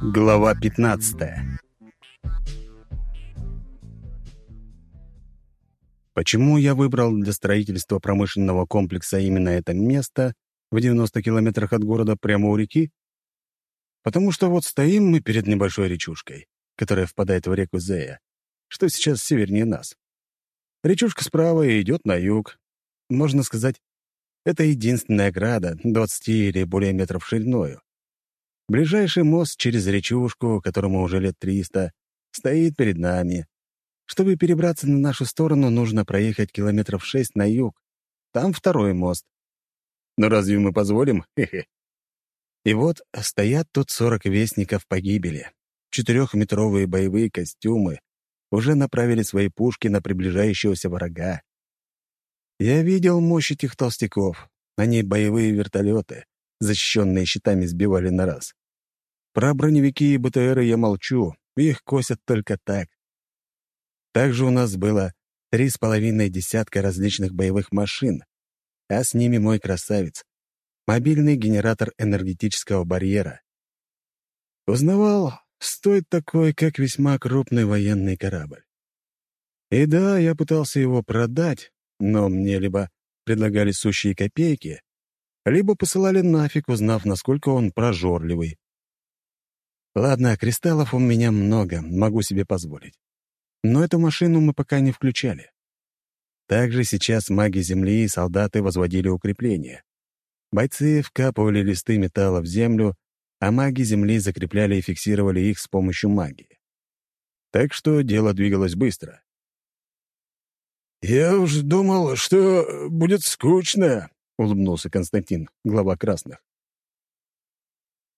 Глава 15 Почему я выбрал для строительства промышленного комплекса именно это место в 90 километрах от города прямо у реки? Потому что вот стоим мы перед небольшой речушкой, которая впадает в реку Зея, что сейчас севернее нас. Речушка справа и идет на юг. Можно сказать, это единственная града, 20 или более метров шириною. Ближайший мост через речушку, которому уже лет 300, стоит перед нами. Чтобы перебраться на нашу сторону, нужно проехать километров шесть на юг. Там второй мост. Но разве мы позволим? И вот стоят тут сорок вестников погибели. Четырехметровые боевые костюмы уже направили свои пушки на приближающегося врага. Я видел мощь этих толстяков. Они боевые вертолеты, защищенные щитами, сбивали на раз. Про броневики и БТРы я молчу, их косят только так. Также у нас было три с половиной десятка различных боевых машин, а с ними мой красавец — мобильный генератор энергетического барьера. Узнавал, стоит такой, как весьма крупный военный корабль. И да, я пытался его продать, но мне либо предлагали сущие копейки, либо посылали нафиг, узнав, насколько он прожорливый. Ладно, кристаллов у меня много, могу себе позволить. Но эту машину мы пока не включали. Также сейчас маги Земли и солдаты возводили укрепления. Бойцы вкапывали листы металла в землю, а маги Земли закрепляли и фиксировали их с помощью магии. Так что дело двигалось быстро. «Я уж думал, что будет скучно», — улыбнулся Константин, глава красных.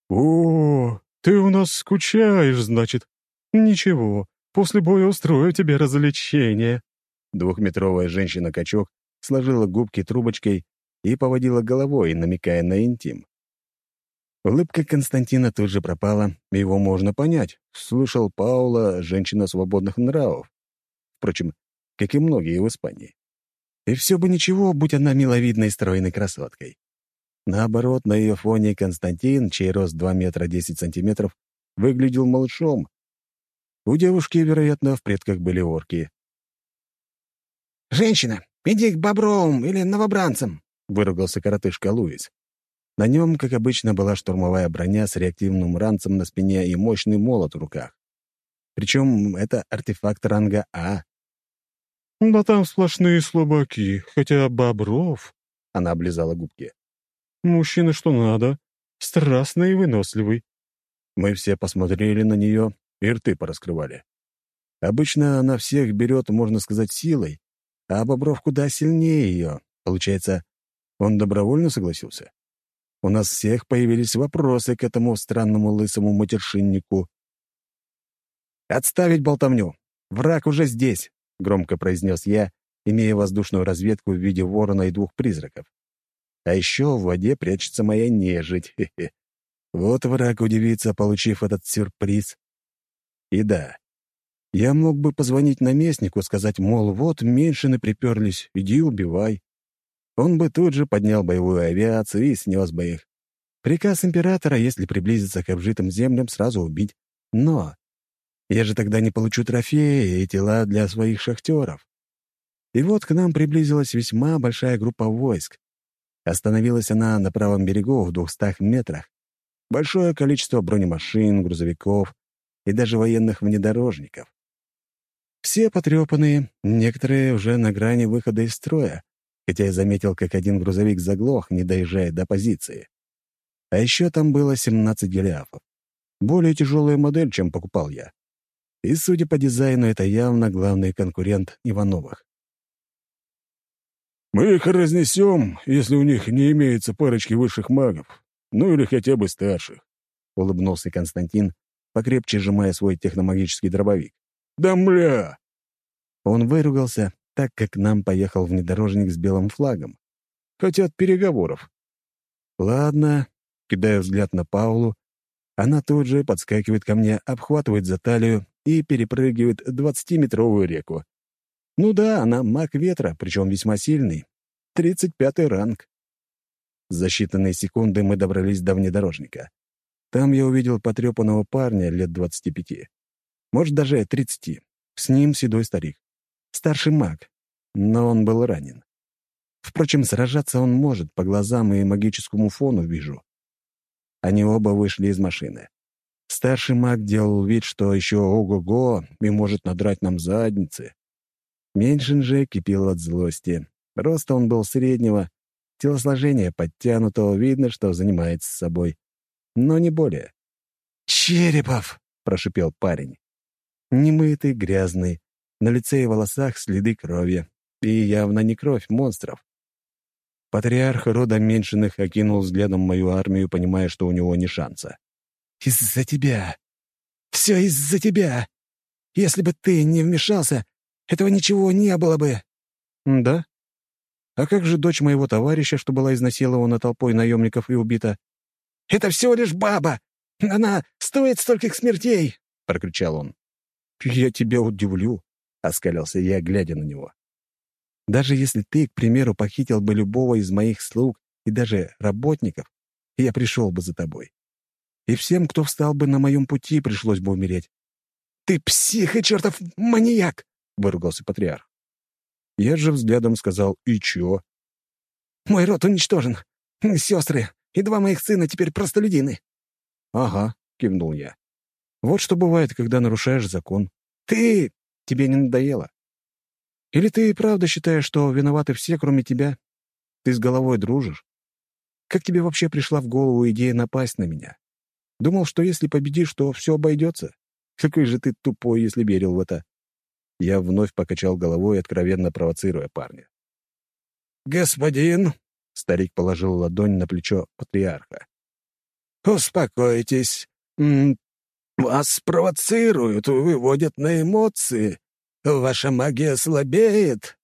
«О, ты у нас скучаешь, значит. Ничего, после боя устрою тебе развлечение». Двухметровая женщина-качок сложила губки трубочкой и поводила головой, намекая на интим. Улыбка Константина тут же пропала, его можно понять. Слышал Паула «женщина свободных нравов». Впрочем, как и многие в Испании. И все бы ничего, будь она миловидной стройной красоткой. Наоборот, на ее фоне Константин, чей рост 2 метра 10 сантиметров, выглядел малышом. У девушки, вероятно, в предках были орки. «Женщина, иди к бобровым или новобранцам!» — выругался коротышка Луис. На нем, как обычно, была штурмовая броня с реактивным ранцем на спине и мощный молот в руках. Причем это артефакт ранга А. «Да там сплошные слабаки, хотя Бобров...» — она облизала губки. «Мужчина что надо, страстный и выносливый». Мы все посмотрели на нее и рты пораскрывали. Обычно она всех берет, можно сказать, силой, а Бобров куда сильнее ее. Получается, он добровольно согласился? У нас всех появились вопросы к этому странному лысому матершиннику. «Отставить болтовню! Враг уже здесь!» — громко произнес я, имея воздушную разведку в виде ворона и двух призраков. А еще в воде прячется моя нежить. Хе -хе. Вот враг удивится, получив этот сюрприз. И да, я мог бы позвонить наместнику, сказать, мол, вот меньшины приперлись, иди убивай. Он бы тут же поднял боевую авиацию и снес бы их. Приказ императора, если приблизиться к обжитым землям, сразу убить. Но я же тогда не получу трофеи и тела для своих шахтеров. И вот к нам приблизилась весьма большая группа войск. Остановилась она на правом берегу в двухстах метрах. Большое количество бронемашин, грузовиков и даже военных внедорожников. Все потрепанные, некоторые уже на грани выхода из строя, хотя я заметил, как один грузовик заглох, не доезжая до позиции. А еще там было 17 голиафов. Более тяжелая модель, чем покупал я. И, судя по дизайну, это явно главный конкурент Ивановых. «Мы их разнесем, если у них не имеется парочки высших магов, ну или хотя бы старших», — улыбнулся Константин, покрепче сжимая свой техномагический дробовик. «Да мля!» Он выругался, так как нам поехал внедорожник с белым флагом. Хотят переговоров. Ладно, кидаю взгляд на Паулу. Она тут же подскакивает ко мне, обхватывает за талию и перепрыгивает двадцатиметровую реку. Ну да, она маг ветра, причем весьма сильный. Тридцать пятый ранг. За считанные секунды мы добрались до внедорожника. Там я увидел потрепанного парня лет двадцати пяти. Может, даже тридцати. С ним седой старик. Старший маг. Но он был ранен. Впрочем, сражаться он может, по глазам и магическому фону вижу. Они оба вышли из машины. Старший маг делал вид, что еще ого-го и может надрать нам задницы. Меньшин же кипел от злости. Роста он был среднего, телосложение подтянутого, видно, что занимается собой. Но не более. «Черепов!» — прошипел парень. Немытый, грязный, на лице и волосах следы крови. И явно не кровь монстров. Патриарх рода меньшиных окинул взглядом мою армию, понимая, что у него не шанса. «Из-за тебя! Все из-за тебя! Если бы ты не вмешался, этого ничего не было бы!» «Да? А как же дочь моего товарища, что была изнасилована толпой наемников и убита?» «Это всего лишь баба! Она стоит стольких смертей!» — прокричал он. «Я тебя удивлю», — оскалился я, глядя на него. «Даже если ты, к примеру, похитил бы любого из моих слуг и даже работников, я пришел бы за тобой. И всем, кто встал бы на моем пути, пришлось бы умереть». «Ты псих и чертов маньяк!» — выругался патриарх. Я же взглядом сказал «И чё?» «Мой род уничтожен. Сестры и два моих сына теперь простолюдины». «Ага», — кивнул я. «Вот что бывает, когда нарушаешь закон. Ты Тебе не надоело? Или ты и правда считаешь, что виноваты все, кроме тебя? Ты с головой дружишь? Как тебе вообще пришла в голову идея напасть на меня? Думал, что если победишь, то все обойдется? Какой же ты тупой, если верил в это. Я вновь покачал головой, откровенно провоцируя парня. «Господин!» — старик положил ладонь на плечо патриарха. «Успокойтесь. Вас провоцируют, выводят на эмоции. Ваша магия слабеет».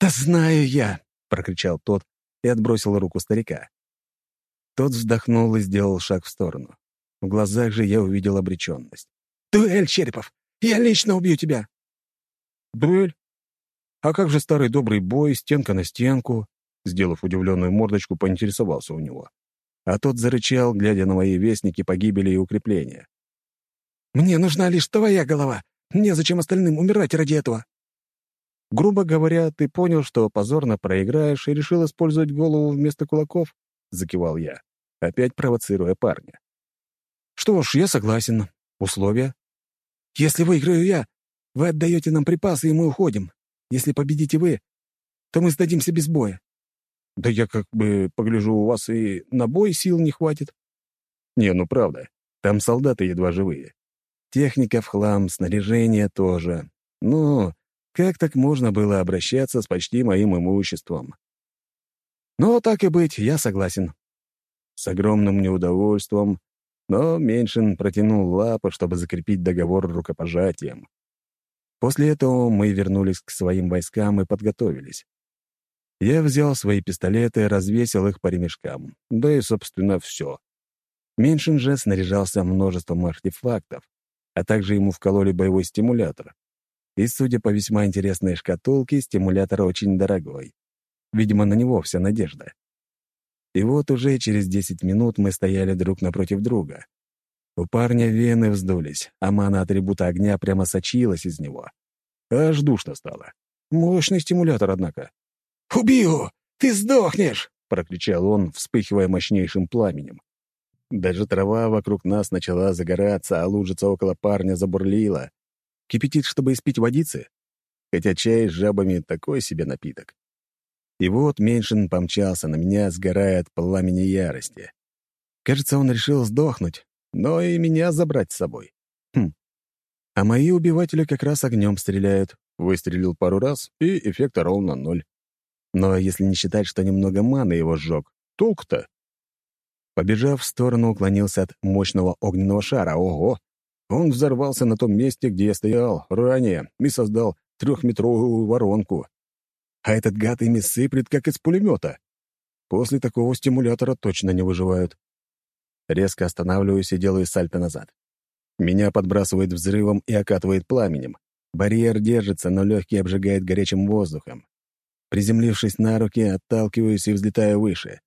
«Да знаю я!» — прокричал тот и отбросил руку старика. Тот вздохнул и сделал шаг в сторону. В глазах же я увидел обреченность. «Дуэль, Черепов! Я лично убью тебя!» «Дуэль? А как же старый добрый бой, стенка на стенку?» Сделав удивленную мордочку, поинтересовался у него. А тот зарычал, глядя на мои вестники погибели и укрепления. Мне нужна лишь твоя голова. Незачем остальным умирать ради этого». «Грубо говоря, ты понял, что позорно проиграешь и решил использовать голову вместо кулаков?» — закивал я, опять провоцируя парня. «Что ж, я согласен. Условия?» «Если выиграю я, вы отдаете нам припасы, и мы уходим. Если победите вы, то мы сдадимся без боя». «Да я как бы погляжу, у вас и на бой сил не хватит». «Не, ну правда, там солдаты едва живые. Техника в хлам, снаряжение тоже. Ну, как так можно было обращаться с почти моим имуществом? Но так и быть, я согласен. С огромным неудовольствием, но Меньшин протянул лапы, чтобы закрепить договор рукопожатием. После этого мы вернулись к своим войскам и подготовились. Я взял свои пистолеты, развесил их по ремешкам. Да и, собственно, все. Меньшин же снаряжался множеством артефактов, а также ему вкололи боевой стимулятор. И, судя по весьма интересной шкатулке, стимулятор очень дорогой. Видимо, на него вся надежда. И вот уже через 10 минут мы стояли друг напротив друга. У парня вены вздулись, а мана атрибута огня прямо сочилась из него. Аж душно стало. Мощный стимулятор, однако. «Убью! Ты сдохнешь!» — прокричал он, вспыхивая мощнейшим пламенем. Даже трава вокруг нас начала загораться, а лужица около парня забурлила. Кипятит, чтобы испить водицы? Хотя чай с жабами — такой себе напиток. И вот Меньшин помчался на меня, сгорая от пламени ярости. Кажется, он решил сдохнуть, но и меня забрать с собой. Хм. А мои убиватели как раз огнем стреляют. Выстрелил пару раз, и эффекта ровно ноль. Но если не считать, что немного маны его сжег, толк-то? Побежав в сторону, уклонился от мощного огненного шара. Ого! Он взорвался на том месте, где я стоял ранее, и создал трехметровую воронку. А этот гад ими сыплет, как из пулемета. После такого стимулятора точно не выживают. Резко останавливаюсь и делаю сальто назад. Меня подбрасывает взрывом и окатывает пламенем. Барьер держится, но легкий обжигает горячим воздухом. Приземлившись на руки, отталкиваюсь и взлетаю выше.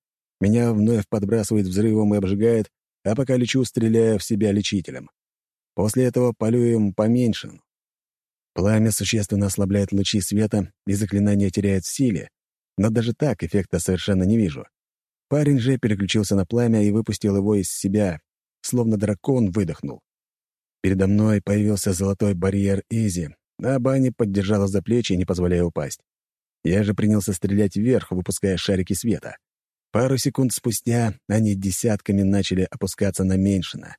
Меня вновь подбрасывает взрывом и обжигает, а пока лечу, стреляя в себя лечителем. После этого полюем поменьше. Пламя существенно ослабляет лучи света, и заклинание теряет в силе, но даже так эффекта совершенно не вижу. Парень же переключился на пламя и выпустил его из себя, словно дракон выдохнул. Передо мной появился золотой барьер Изи, а Банни поддержала за плечи, не позволяя упасть. Я же принялся стрелять вверх, выпуская шарики света. Пару секунд спустя они десятками начали опускаться на Меньшина.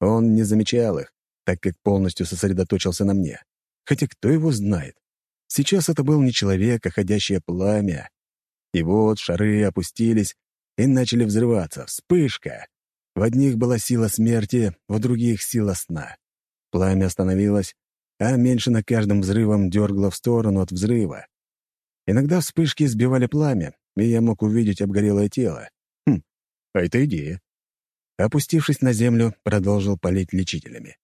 Он не замечал их, так как полностью сосредоточился на мне. Хотя кто его знает? Сейчас это был не человек, а ходящее пламя. И вот шары опустились и начали взрываться. Вспышка! В одних была сила смерти, в других — сила сна. Пламя остановилось, а меньше на каждым взрывом дергло в сторону от взрыва. Иногда вспышки сбивали пламя, и я мог увидеть обгорелое тело. Хм, а это идея. Опустившись на землю, продолжил палить лечителями.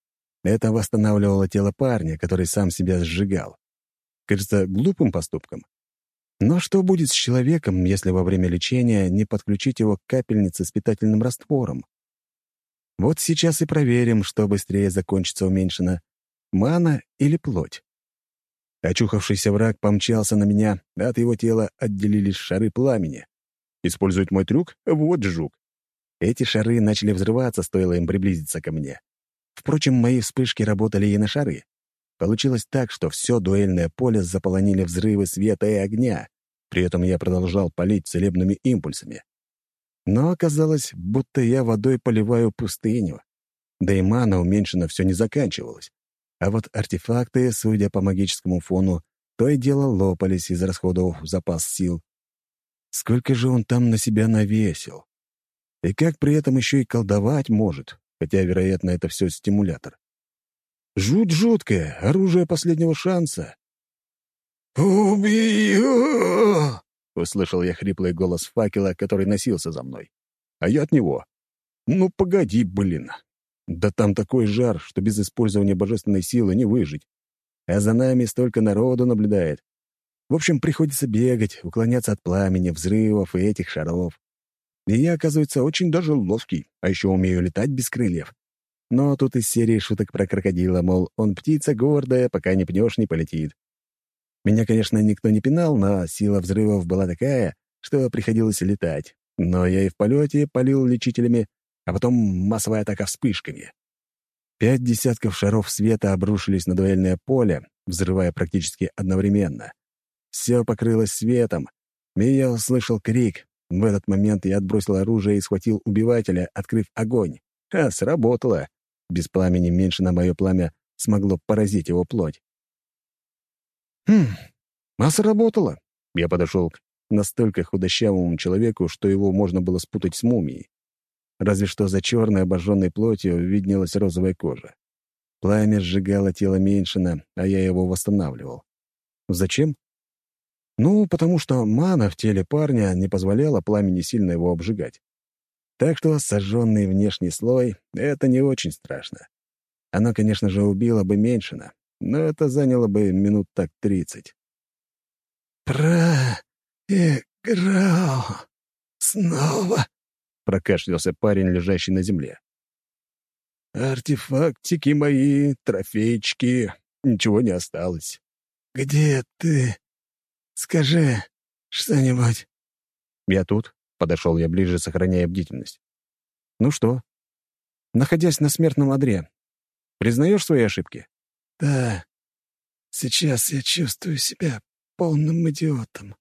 Это восстанавливало тело парня, который сам себя сжигал. Кажется, глупым поступком. Но что будет с человеком, если во время лечения не подключить его к капельнице с питательным раствором? Вот сейчас и проверим, что быстрее закончится уменьшено — мана или плоть. Очухавшийся враг помчался на меня, а от его тела отделились шары пламени. Использовать мой трюк? Вот жук. Эти шары начали взрываться, стоило им приблизиться ко мне. Впрочем, мои вспышки работали и на шары. Получилось так, что все дуэльное поле заполонили взрывы света и огня. При этом я продолжал палить целебными импульсами. Но оказалось, будто я водой поливаю пустыню. Да и мана уменьшена все не заканчивалась. А вот артефакты, судя по магическому фону, то и дело лопались, из расходов запас сил. Сколько же он там на себя навесил? И как при этом еще и колдовать может, хотя, вероятно, это все стимулятор. Жуть жуткая, оружие последнего шанса. «Убью!» — услышал я хриплый голос факела, который носился за мной. А я от него. «Ну, погоди, блин. Да там такой жар, что без использования божественной силы не выжить. А за нами столько народу наблюдает. В общем, приходится бегать, уклоняться от пламени, взрывов и этих шаров. И я, оказывается, очень даже ловкий, а еще умею летать без крыльев. Но тут из серии шуток про крокодила, мол, он птица гордая, пока не пнешь, не полетит. Меня, конечно, никто не пинал, но сила взрывов была такая, что приходилось летать. Но я и в полете полил лечителями, а потом массовая атака вспышками. Пять десятков шаров света обрушились на дуэльное поле, взрывая практически одновременно. Все покрылось светом, и я услышал крик. В этот момент я отбросил оружие и схватил убивателя, открыв огонь. А, сработало. Без пламени меньше на мое пламя смогло поразить его плоть. «Хм, а сработало!» Я подошел к настолько худощавому человеку, что его можно было спутать с мумией. Разве что за черной обожженной плотью виднелась розовая кожа. Пламя сжигало тело Меньшина, а я его восстанавливал. Зачем? Ну, потому что мана в теле парня не позволяла пламени сильно его обжигать. Так что сожженный внешний слой — это не очень страшно. Оно, конечно же, убило бы Меньшина, но это заняло бы минут так тридцать. «Проиграл снова», — прокашлялся парень, лежащий на земле. «Артефактики мои, трофейчики, ничего не осталось». «Где ты? Скажи что-нибудь». «Я тут», — подошел я ближе, сохраняя бдительность. «Ну что? Находясь на смертном одре, признаешь свои ошибки?» Да, сейчас я чувствую себя полным идиотом.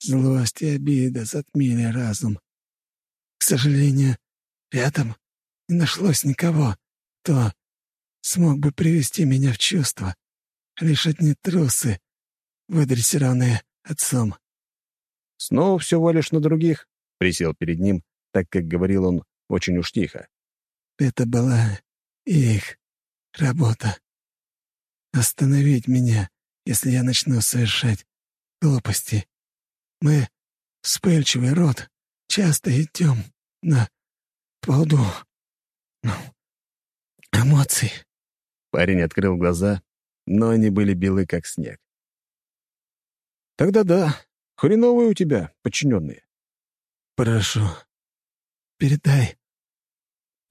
Злость и обида затмили разум. К сожалению, рядом не нашлось никого, кто смог бы привести меня в чувство. Лишь одни трусы, выдрессированные отцом. «Снова все валишь на других?» — присел перед ним, так как говорил он очень уж тихо. «Это была их работа остановить меня, если я начну совершать глупости. Мы, вспыльчивый род, часто идем на поводу ну, эмоций». Парень открыл глаза, но они были белы, как снег. «Тогда да, хреновые у тебя подчиненные». «Прошу, передай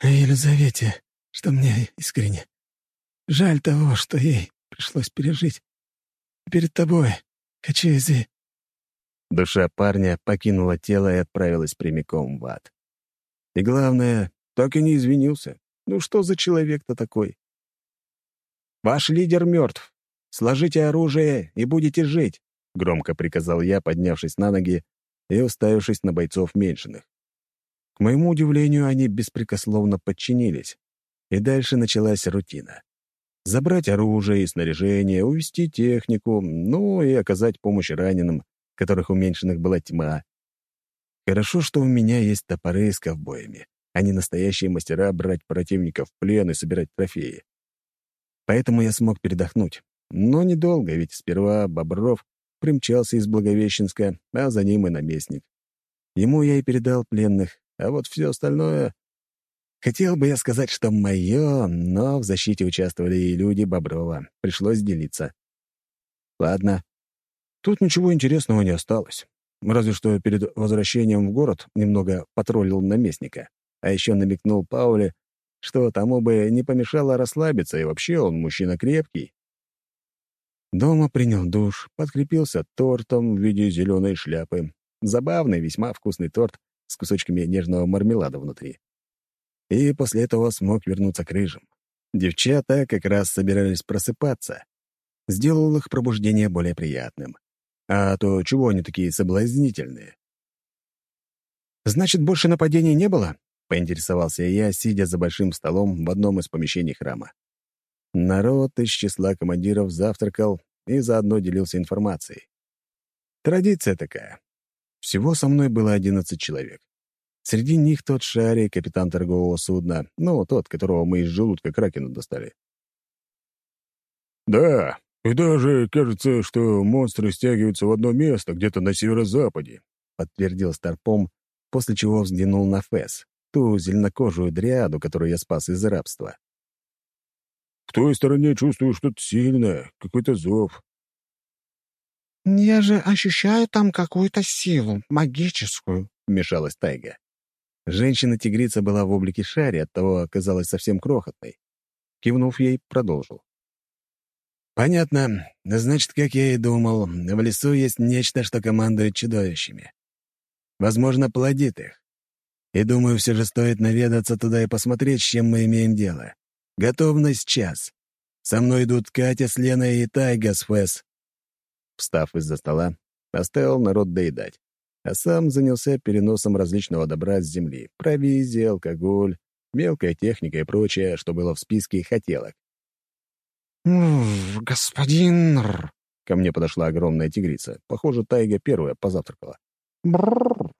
Елизавете, что мне искренне жаль того, что ей пришлось пережить. Перед тобой, Качези». Душа парня покинула тело и отправилась прямиком в ад. И главное, так и не извинился. Ну что за человек-то такой? «Ваш лидер мертв. Сложите оружие и будете жить», — громко приказал я, поднявшись на ноги и уставившись на бойцов меньшиных. К моему удивлению, они беспрекословно подчинились, и дальше началась рутина. Забрать оружие и снаряжение, увести технику, ну и оказать помощь раненым, которых уменьшенных была тьма. Хорошо, что у меня есть топоры с ковбоями, а не настоящие мастера брать противников в плен и собирать трофеи. Поэтому я смог передохнуть. Но недолго, ведь сперва Бобров примчался из Благовещенска, а за ним и наместник. Ему я и передал пленных, а вот все остальное... Хотел бы я сказать, что мое, но в защите участвовали и люди Боброва. Пришлось делиться. Ладно. Тут ничего интересного не осталось. Разве что перед возвращением в город немного потроллил наместника. А еще намекнул Пауле, что тому бы не помешало расслабиться, и вообще он мужчина крепкий. Дома принял душ, подкрепился тортом в виде зеленой шляпы. Забавный, весьма вкусный торт с кусочками нежного мармелада внутри. И после этого смог вернуться к рыжим. Девчата как раз собирались просыпаться. Сделал их пробуждение более приятным. А то чего они такие соблазнительные? «Значит, больше нападений не было?» — поинтересовался я, сидя за большим столом в одном из помещений храма. Народ из числа командиров завтракал и заодно делился информацией. Традиция такая. Всего со мной было одиннадцать человек. Среди них тот Шари, капитан торгового судна, ну, тот, которого мы из желудка Кракена достали. «Да, и даже кажется, что монстры стягиваются в одно место, где-то на северо-западе», — подтвердил Старпом, после чего взглянул на Фэс, ту зеленокожую дриаду, которую я спас из рабства. «В той стороне чувствую что-то сильное, какой-то зов». «Я же ощущаю там какую-то силу, магическую», — вмешалась Тайга. Женщина-тигрица была в облике шари, оттого оказалась совсем крохотной. Кивнув ей, продолжил. «Понятно. Значит, как я и думал, в лесу есть нечто, что командует чудовищами. Возможно, плодит их. И думаю, все же стоит наведаться туда и посмотреть, с чем мы имеем дело. Готовность час. Со мной идут Катя с Леной и Тайга с Фэс». Встав из-за стола, оставил народ доедать, а сам занялся переносом различного добра с земли — провизия, алкоголь, мелкая техника и прочее, что было в списке хотелок. «Господин...» — ко мне подошла огромная тигрица. Похоже, Тайга первая позавтракала. «Брррр».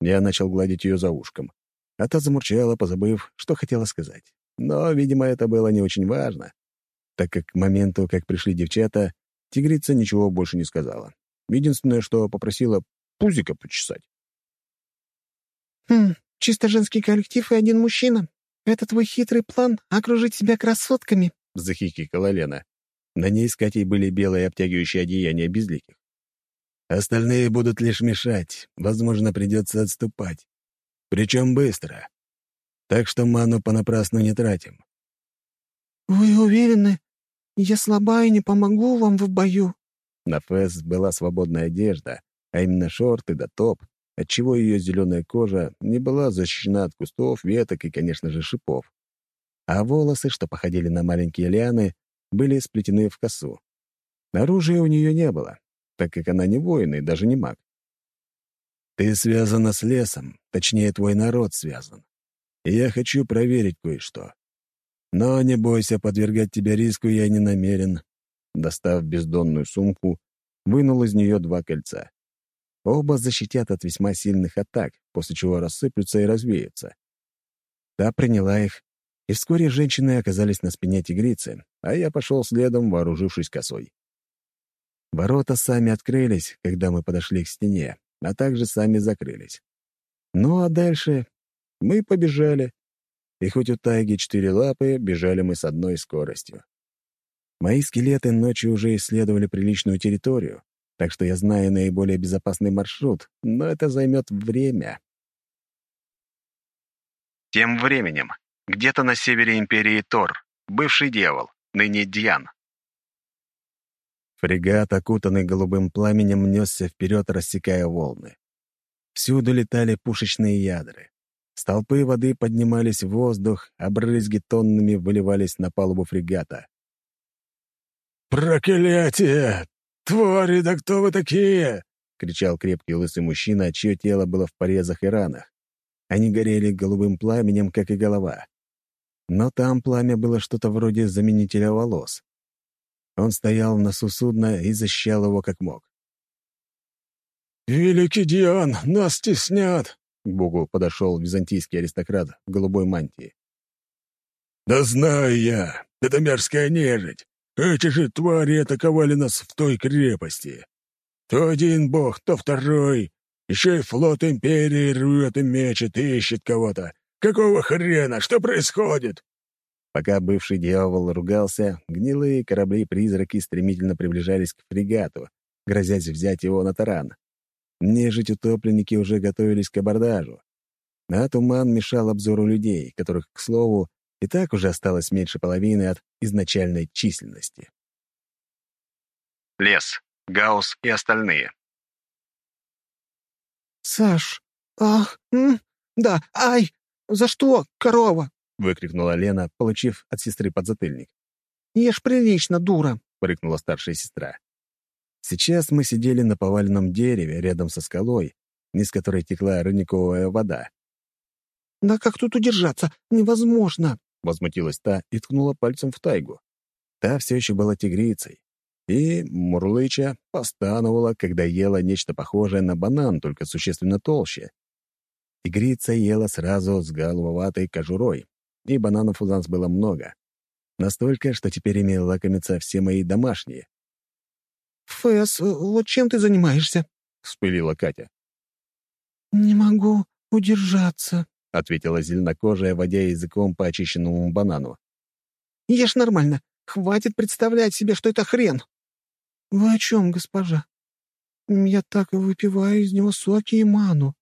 Я начал гладить ее за ушком, а та замурчала, позабыв, что хотела сказать. Но, видимо, это было не очень важно, так как к моменту, как пришли девчата, тигрица ничего больше не сказала. Единственное, что попросила пузика почесать. «Хм, чисто женский коллектив и один мужчина. Это твой хитрый план — окружить себя красотками?» — захихикала Лена. На ней с Катей были белые обтягивающие одеяния безликих. «Остальные будут лишь мешать. Возможно, придется отступать. Причем быстро. Так что ману понапрасну не тратим». «Вы уверены? Я слаба и не помогу вам в бою». На Фэс была свободная одежда, а именно шорты да топ, отчего ее зеленая кожа не была защищена от кустов, веток и, конечно же, шипов а волосы, что походили на маленькие лианы, были сплетены в косу. Оружия у нее не было, так как она не воин и даже не маг. «Ты связана с лесом, точнее, твой народ связан. И я хочу проверить кое-что. Но не бойся, подвергать тебя риску я не намерен». Достав бездонную сумку, вынул из нее два кольца. Оба защитят от весьма сильных атак, после чего рассыплются и развеются. Та приняла их и вскоре женщины оказались на спине тигрицы, а я пошел следом, вооружившись косой. Ворота сами открылись, когда мы подошли к стене, а также сами закрылись. Ну а дальше мы побежали. И хоть у тайги четыре лапы, бежали мы с одной скоростью. Мои скелеты ночью уже исследовали приличную территорию, так что я знаю наиболее безопасный маршрут, но это займет время. Тем временем, где-то на севере империи Тор, бывший дьявол, ныне Дьян. Фрегат, окутанный голубым пламенем, несся вперед, рассекая волны. Всюду летали пушечные ядры. Столпы воды поднимались в воздух, а брызги тоннами выливались на палубу фрегата. «Проклятие! Твари, да кто вы такие?» — кричал крепкий лысый мужчина, чье тело было в порезах и ранах. Они горели голубым пламенем, как и голова. Но там пламя было что-то вроде заменителя волос. Он стоял на носу и защищал его как мог. «Великий Диан, нас стеснят!» К Богу подошел византийский аристократ в голубой мантии. «Да знаю я! Это мерзкая нежить! Эти же твари атаковали нас в той крепости. То один бог, то второй. Еще и флот Империи рвет и мечет, ищет кого-то. Какого хрена? Что происходит?» Пока бывший дьявол ругался, гнилые корабли-призраки стремительно приближались к фрегату, грозясь взять его на таран. Нежить-утопленники уже готовились к абордажу. А туман мешал обзору людей, которых, к слову, и так уже осталось меньше половины от изначальной численности. Лес, Гаус и остальные. «Саш! Ах! М, да! Ай! За что, корова?» — выкрикнула Лена, получив от сестры подзатыльник. «Ешь прилично, дура!» — прыкнула старшая сестра. Сейчас мы сидели на поваленном дереве рядом со скалой, низ которой текла родниковая вода. «Да как тут удержаться? Невозможно!» — возмутилась та и ткнула пальцем в тайгу. Та все еще была тигрицей. И, мурлыча, постановала, когда ела нечто похожее на банан, только существенно толще. Тигрица ела сразу с голововатой кожурой, и бананов у нас было много. Настолько, что теперь ими лакомятся все мои домашние. «Фэс, вот чем ты занимаешься?» — вспылила Катя. «Не могу удержаться», — ответила зеленокожая, водя языком по очищенному банану. «Ешь нормально. Хватит представлять себе, что это хрен». «Вы о чем, госпожа? Я так и выпиваю из него соки и ману».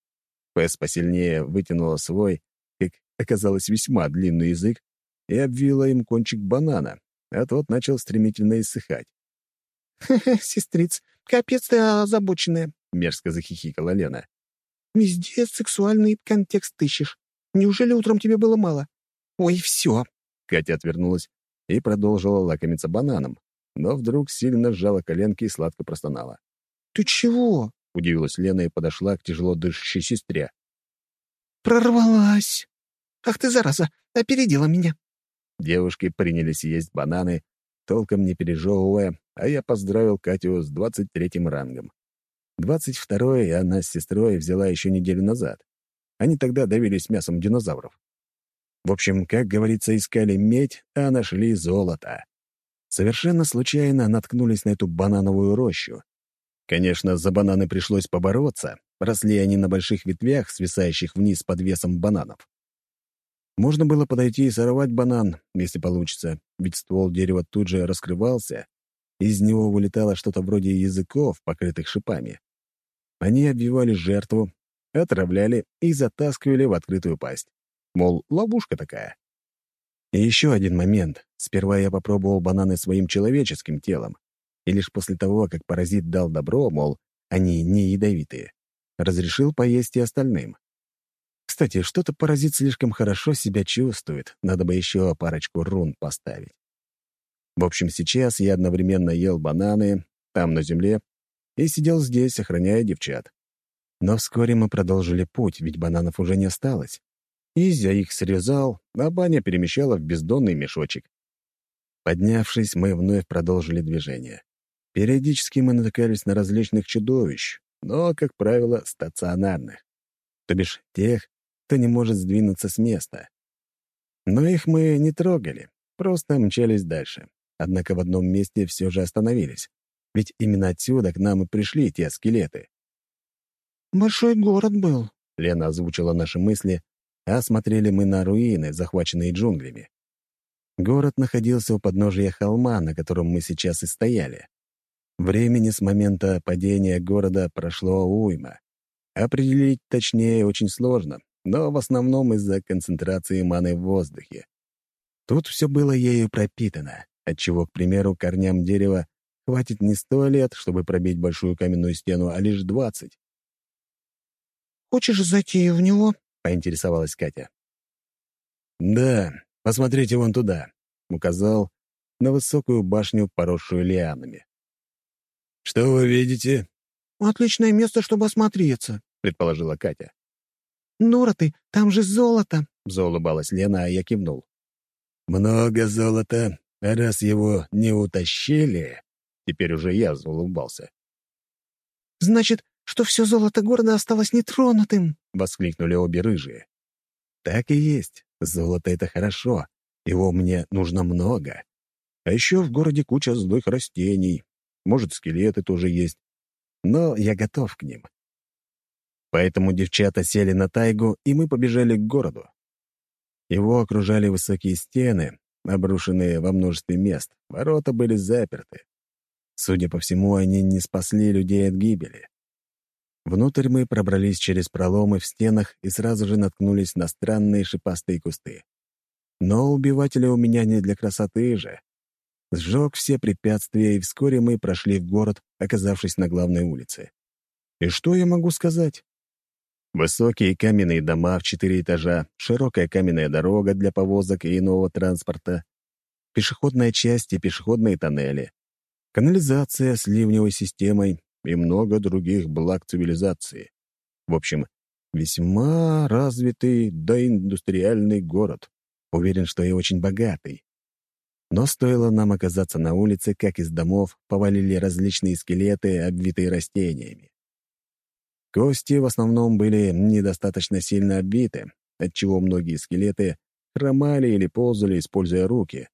Пэс посильнее вытянула свой, как оказалось, весьма длинный язык и обвила им кончик банана, а тот начал стремительно иссыхать. «Хе-хе, сестриц, капец ты озабоченная», — мерзко захихикала Лена. Везде сексуальный контекст ищешь. Неужели утром тебе было мало? Ой, все. Катя отвернулась и продолжила лакомиться бананом, но вдруг сильно сжала коленки и сладко простонала. «Ты чего?» — удивилась Лена и подошла к тяжело дышащей сестре. «Прорвалась! Ах ты, зараза, опередила меня!» Девушки принялись есть бананы, толком не пережевывая, а я поздравил Катю с двадцать третьим рангом. Двадцать второе она с сестрой взяла еще неделю назад. Они тогда давились мясом динозавров. В общем, как говорится, искали медь, а нашли золото. Совершенно случайно наткнулись на эту банановую рощу. Конечно, за бананы пришлось побороться, росли они на больших ветвях, свисающих вниз под весом бананов. Можно было подойти и сорвать банан, если получится, ведь ствол дерева тут же раскрывался, из него вылетало что-то вроде языков, покрытых шипами. Они обвивали жертву, отравляли и затаскивали в открытую пасть. Мол, ловушка такая. И еще один момент. Сперва я попробовал бананы своим человеческим телом, и лишь после того, как паразит дал добро, мол, они не ядовитые, разрешил поесть и остальным. Кстати, что-то паразит слишком хорошо себя чувствует, надо бы еще парочку рун поставить. В общем, сейчас я одновременно ел бананы, там на земле, и сидел здесь, охраняя девчат. Но вскоре мы продолжили путь, ведь бананов уже не осталось. Изя их срезал, а баня перемещала в бездонный мешочек. Поднявшись, мы вновь продолжили движение. Периодически мы натыкались на различных чудовищ, но, как правило, стационарных. То бишь тех, кто не может сдвинуться с места. Но их мы не трогали, просто мчались дальше. Однако в одном месте все же остановились. Ведь именно отсюда к нам и пришли те скелеты. «Большой город был», — Лена озвучила наши мысли, а смотрели мы на руины, захваченные джунглями. Город находился у подножия холма, на котором мы сейчас и стояли. Времени с момента падения города прошло уйма. Определить точнее очень сложно, но в основном из-за концентрации маны в воздухе. Тут все было ею пропитано, отчего, к примеру, корням дерева хватит не сто лет, чтобы пробить большую каменную стену, а лишь двадцать. «Хочешь зайти в него?» — поинтересовалась Катя. «Да, посмотрите вон туда», — указал на высокую башню, поросшую лианами. «Что вы видите?» «Отличное место, чтобы осмотреться», — предположила Катя. «Дура ты, там же золото!» — заулыбалась Лена, а я кивнул. «Много золота, а раз его не утащили...» Теперь уже я заулыбался. «Значит, что все золото города осталось нетронутым!» — воскликнули обе рыжие. «Так и есть. Золото — это хорошо. Его мне нужно много. А еще в городе куча злых растений, может, скелеты тоже есть. Но я готов к ним. Поэтому девчата сели на тайгу, и мы побежали к городу. Его окружали высокие стены, обрушенные во множестве мест. Ворота были заперты. Судя по всему, они не спасли людей от гибели. Внутрь мы пробрались через проломы в стенах и сразу же наткнулись на странные шипастые кусты. Но убиватели у меня не для красоты же сжег все препятствия, и вскоре мы прошли в город, оказавшись на главной улице. И что я могу сказать? Высокие каменные дома в четыре этажа, широкая каменная дорога для повозок и иного транспорта, пешеходная часть и пешеходные тоннели, канализация с ливневой системой и много других благ цивилизации. В общем, весьма развитый доиндустриальный город. Уверен, что и очень богатый. Но стоило нам оказаться на улице, как из домов повалили различные скелеты, обвитые растениями. Кости в основном были недостаточно сильно обвиты, отчего многие скелеты хромали или ползали, используя руки.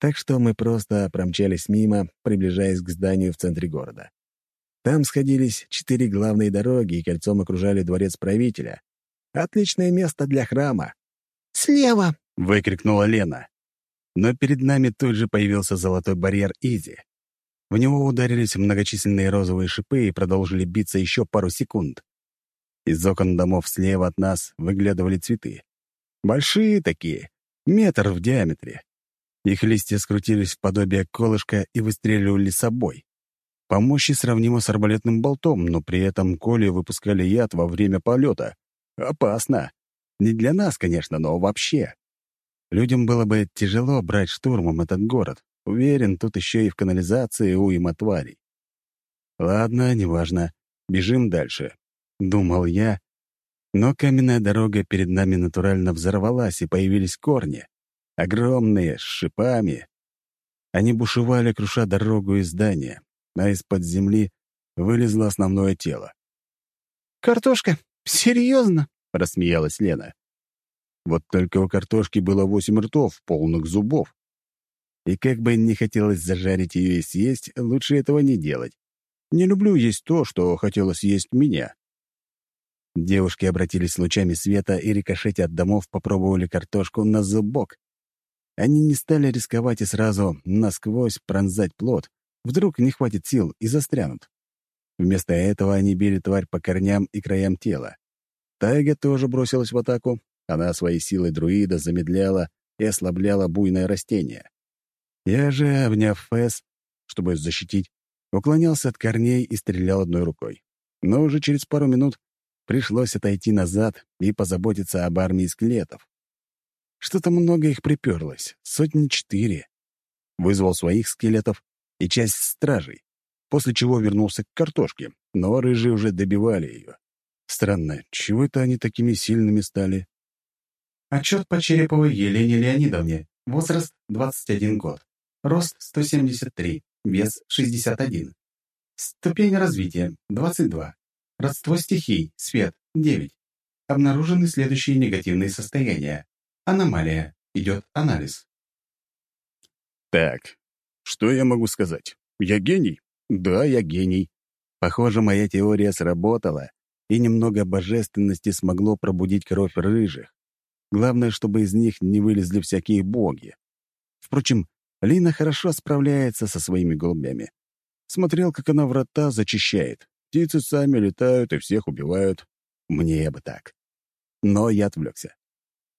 Так что мы просто промчались мимо, приближаясь к зданию в центре города. Там сходились четыре главные дороги и кольцом окружали дворец правителя. Отличное место для храма. «Слева!» — выкрикнула Лена но перед нами тут же появился золотой барьер Изи. В него ударились многочисленные розовые шипы и продолжили биться еще пару секунд. Из окон домов слева от нас выглядывали цветы. Большие такие, метр в диаметре. Их листья скрутились в подобие колышка и выстреливали собой. По мощи сравнимо с арбалетным болтом, но при этом коли выпускали яд во время полета. Опасно. Не для нас, конечно, но вообще. Людям было бы тяжело брать штурмом этот город. Уверен, тут еще и в канализации уйма тварей. Ладно, неважно. Бежим дальше. Думал я. Но каменная дорога перед нами натурально взорвалась, и появились корни. Огромные, с шипами. Они бушевали, круша дорогу и здания, а из-под земли вылезло основное тело. «Картошка? Серьезно?» — рассмеялась Лена. Вот только у картошки было восемь ртов, полных зубов. И как бы не хотелось зажарить ее и съесть, лучше этого не делать. Не люблю есть то, что хотело съесть меня. Девушки обратились лучами света и, рикошетя от домов, попробовали картошку на зубок. Они не стали рисковать и сразу насквозь пронзать плод. Вдруг не хватит сил и застрянут. Вместо этого они били тварь по корням и краям тела. Тайга тоже бросилась в атаку, она своей силой друида замедляла и ослабляла буйное растение. Я же, обняв Фэс, чтобы защитить, уклонялся от корней и стрелял одной рукой. Но уже через пару минут пришлось отойти назад и позаботиться об армии скелетов. Что-то много их приперлось, сотни четыре. Вызвал своих скелетов и часть стражей, после чего вернулся к картошке, но рыжие уже добивали ее. Странно, чего это они такими сильными стали? Отчет по Череповой Елене Леонидовне. Возраст 21 год. Рост 173. Вес 61. Ступень развития 22. Родство стихий. Свет 9. Обнаружены следующие негативные состояния. Аномалия. Идет анализ. Так, что я могу сказать? Я гений? Да, я гений. Похоже, моя теория сработала, и немного божественности смогло пробудить кровь рыжих. Главное, чтобы из них не вылезли всякие боги. Впрочем, Лина хорошо справляется со своими голубями. Смотрел, как она врата зачищает. Птицы сами летают и всех убивают. Мне бы так. Но я отвлекся.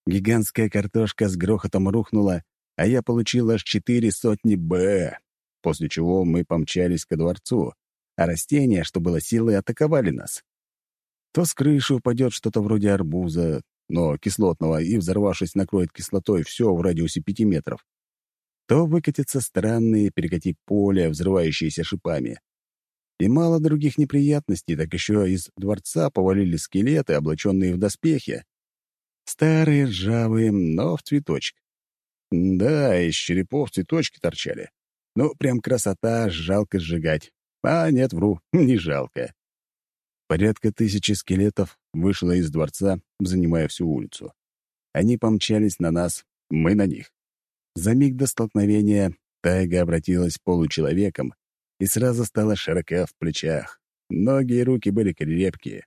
Гигантская картошка с грохотом рухнула, а я получил аж четыре сотни «Б», после чего мы помчались ко дворцу, а растения, что было силой, атаковали нас. То с крыши упадет что-то вроде арбуза, но кислотного, и, взорвавшись, накроет кислотой все в радиусе пяти метров. То выкатятся странные перекати поля, взрывающиеся шипами. И мало других неприятностей, так еще из дворца повалили скелеты, облаченные в доспехи. Старые, ржавые, но в цветочек. Да, из черепов цветочки торчали. Ну, прям красота, жалко сжигать. А нет, вру, не жалко. Порядка тысячи скелетов вышло из дворца, занимая всю улицу. Они помчались на нас, мы на них. За миг до столкновения тайга обратилась получеловеком и сразу стала широка в плечах. Ноги и руки были крепкие,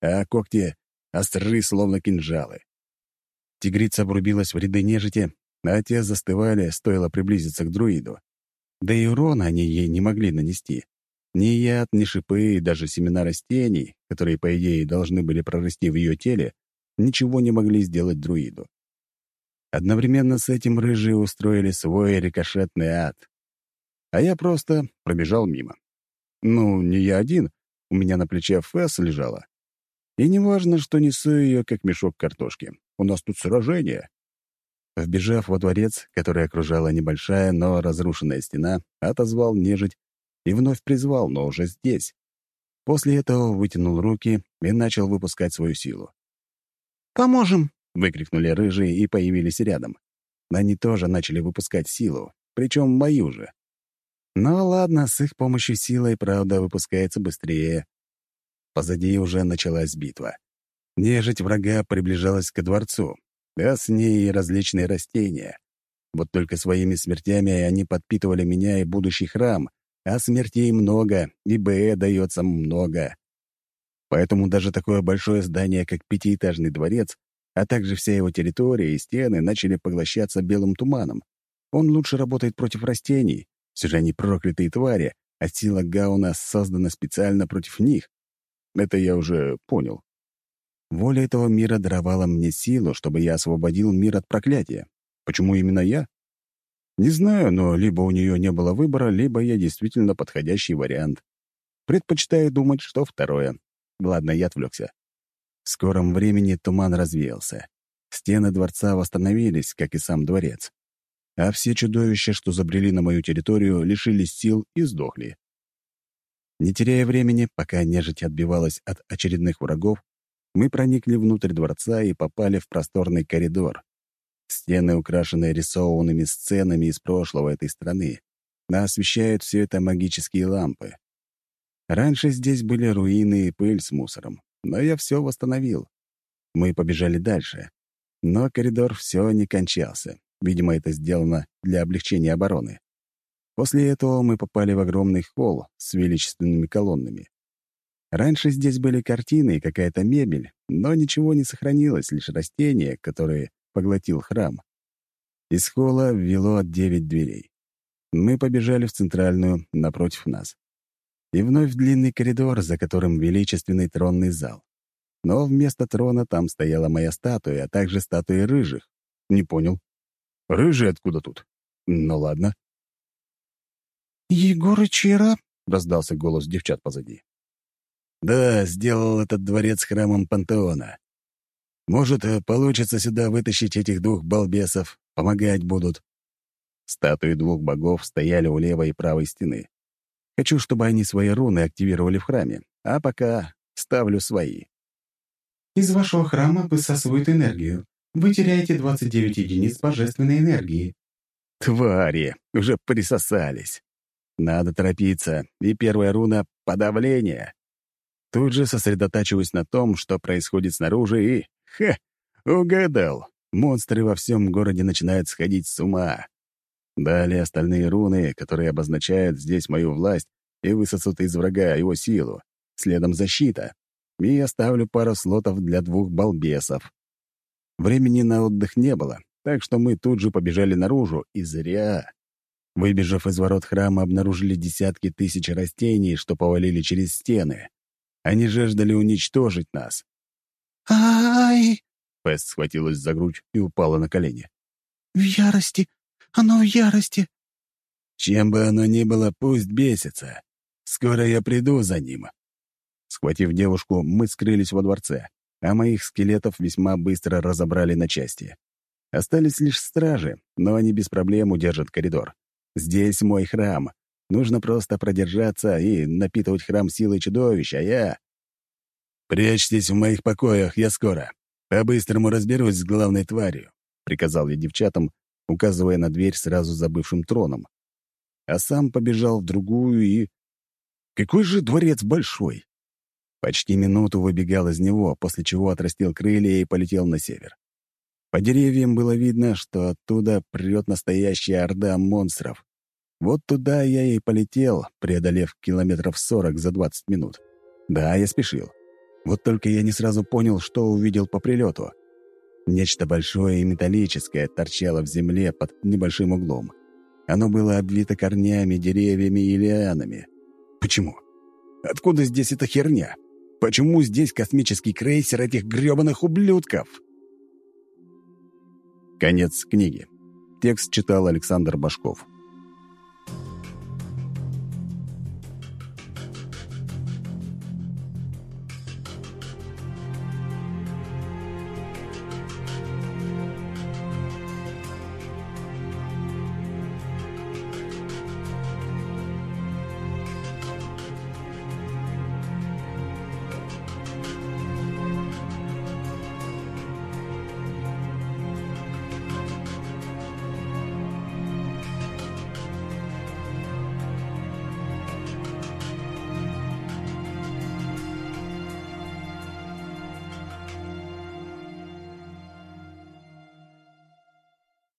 а когти остры, словно кинжалы. Тигрица обрубилась в ряды нежити, а те застывали, стоило приблизиться к друиду. Да и урона они ей не могли нанести. Ни яд, ни шипы и даже семена растений, которые, по идее, должны были прорасти в ее теле, ничего не могли сделать друиду. Одновременно с этим рыжие устроили свой рикошетный ад. А я просто пробежал мимо. Ну, не я один, у меня на плече Фэс лежала. И не важно, что несу ее, как мешок картошки. У нас тут сражение. Вбежав во дворец, который окружала небольшая, но разрушенная стена, отозвал нежить и вновь призвал, но уже здесь. После этого вытянул руки и начал выпускать свою силу. «Поможем!» — выкрикнули рыжие и появились рядом. Они тоже начали выпускать силу, причем мою же. Но ладно, с их помощью сила и правда выпускается быстрее. Позади уже началась битва. Нежить врага приближалась к дворцу, а с ней и различные растения. Вот только своими смертями они подпитывали меня и будущий храм, а смертей много, и БЭ дается много. Поэтому даже такое большое здание, как пятиэтажный дворец, а также вся его территория и стены начали поглощаться белым туманом. Он лучше работает против растений, все же они проклятые твари, а сила Гауна создана специально против них. Это я уже понял. Воля этого мира даровала мне силу, чтобы я освободил мир от проклятия. Почему именно я? Не знаю, но либо у нее не было выбора, либо я действительно подходящий вариант. Предпочитаю думать, что второе. Ладно, я отвлекся. В скором времени туман развеялся. Стены дворца восстановились, как и сам дворец. А все чудовища, что забрели на мою территорию, лишились сил и сдохли. Не теряя времени, пока нежить отбивалась от очередных врагов, мы проникли внутрь дворца и попали в просторный коридор. Стены украшены рисованными сценами из прошлого этой страны, а освещают все это магические лампы. Раньше здесь были руины и пыль с мусором, но я все восстановил. Мы побежали дальше, но коридор все не кончался. Видимо, это сделано для облегчения обороны. После этого мы попали в огромный холл с величественными колоннами. Раньше здесь были картины и какая-то мебель, но ничего не сохранилось, лишь растения, которые поглотил храм. Из холла ввело девять дверей. Мы побежали в центральную, напротив нас. И вновь длинный коридор, за которым величественный тронный зал. Но вместо трона там стояла моя статуя, а также статуи рыжих. Не понял. Рыжие откуда тут? Ну ладно. «Егор Чира?» — раздался голос девчат позади. «Да, сделал этот дворец храмом пантеона. Может, э, получится сюда вытащить этих двух балбесов, помогать будут». Статуи двух богов стояли у левой и правой стены. Хочу, чтобы они свои руны активировали в храме, а пока ставлю свои. Из вашего храма высасывают энергию. Вы теряете 29 единиц божественной энергии. Твари, уже присосались. Надо торопиться, и первая руна — подавление. Тут же сосредотачиваюсь на том, что происходит снаружи, и... Ха! Угадал. Монстры во всем городе начинают сходить с ума. Далее остальные руны, которые обозначают здесь мою власть и высосут из врага его силу. Следом защита. И оставлю пару слотов для двух балбесов. Времени на отдых не было, так что мы тут же побежали наружу, и зря. Выбежав из ворот храма, обнаружили десятки тысяч растений, что повалили через стены. Они жаждали уничтожить нас. «Ай!» Пест схватилась за грудь и упала на колени. «В ярости! Оно в ярости!» «Чем бы оно ни было, пусть бесится. Скоро я приду за ним». Схватив девушку, мы скрылись во дворце, а моих скелетов весьма быстро разобрали на части. Остались лишь стражи, но они без проблем удержат коридор. Здесь мой храм. Нужно просто продержаться и напитывать храм силой чудовища, а я... «Прячьтесь в моих покоях, я скоро. По-быстрому разберусь с главной тварью», — приказал я девчатам, указывая на дверь сразу за бывшим троном. А сам побежал в другую и... Какой же дворец большой! Почти минуту выбегал из него, после чего отрастил крылья и полетел на север. По деревьям было видно, что оттуда прет настоящая орда монстров. Вот туда я и полетел, преодолев километров сорок за двадцать минут. Да, я спешил. Вот только я не сразу понял, что увидел по прилету. Нечто большое и металлическое торчало в земле под небольшим углом. Оно было обвито корнями, деревьями и лианами. Почему? Откуда здесь эта херня? Почему здесь космический крейсер этих грёбаных ублюдков? Конец книги. Текст читал Александр Башков.